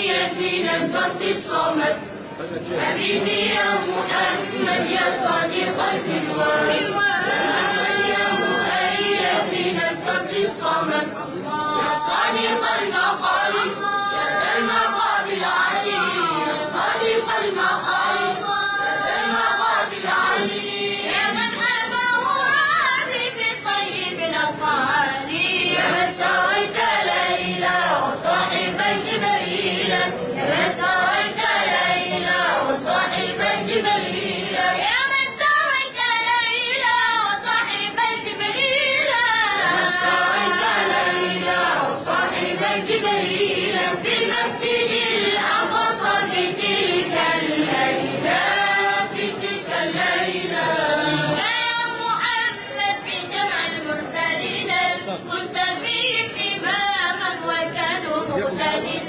مؤيد من الفرد الصمد. حبيبي يا محمد يا صادق البلوان يا أحمد يا من الفرد الصمد. جبريل يا من سريت ليلى وصاحب جبريل. يا من سريت ليلى وصاحب جبريل في المسجد الأقصى في تلك الليلة في تلك الليلة. يا محمد بجمع المرسلين كنت فيهم إماما وكانوا مقتدنا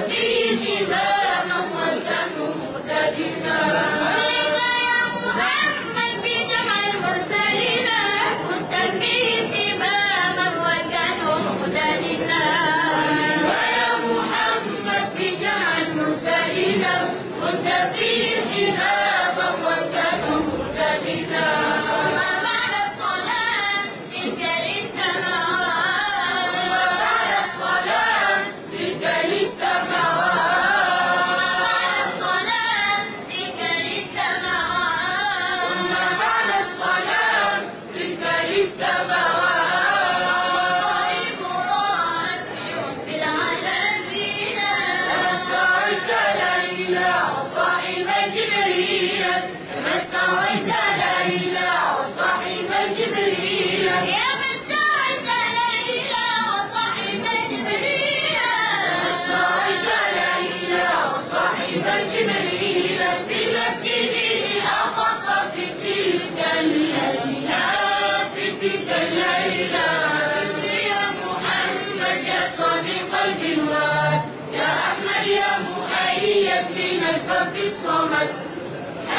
كنت فيهم تمسرت ليلى وصاحب جبريل. يا مسرت ليلى وصاحب جبريل. تمسرت ليلى وصاحب جبريل في المسجد الأقصى في تلك الليلة في تلك الليلة. يا محمد يا صادق البلوان يا أحمد يا مؤيد من الفرد الصمد.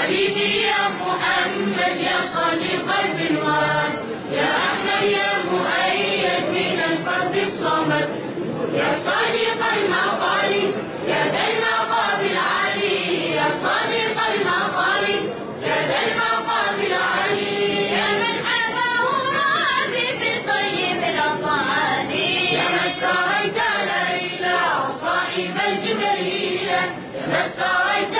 حبيبي يا محمد يا صادق البلوان. يا أحمد يا مؤيد من الفرد الصمد. يا صادق المقال يا ذا المقام العلي يا صادق المقال يا ذا المقام العلي يا من حبه ربي بطيب الأفعال يا من سريت ليلى وصاحب الجبريل. يا من سريت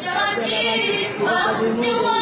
Senhor aqui, vamos, Senhor.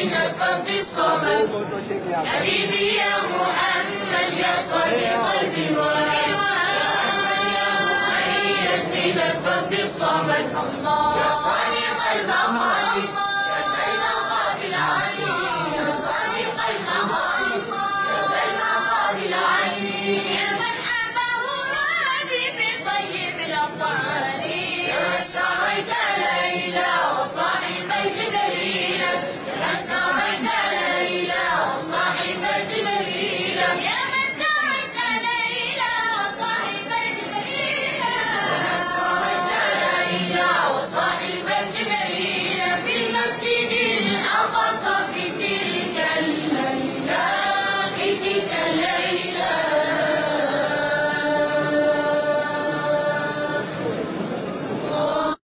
من الفرد الصمد. حبيبي يا محمد يا صديق من الفرد الصمد. يا صادق المقام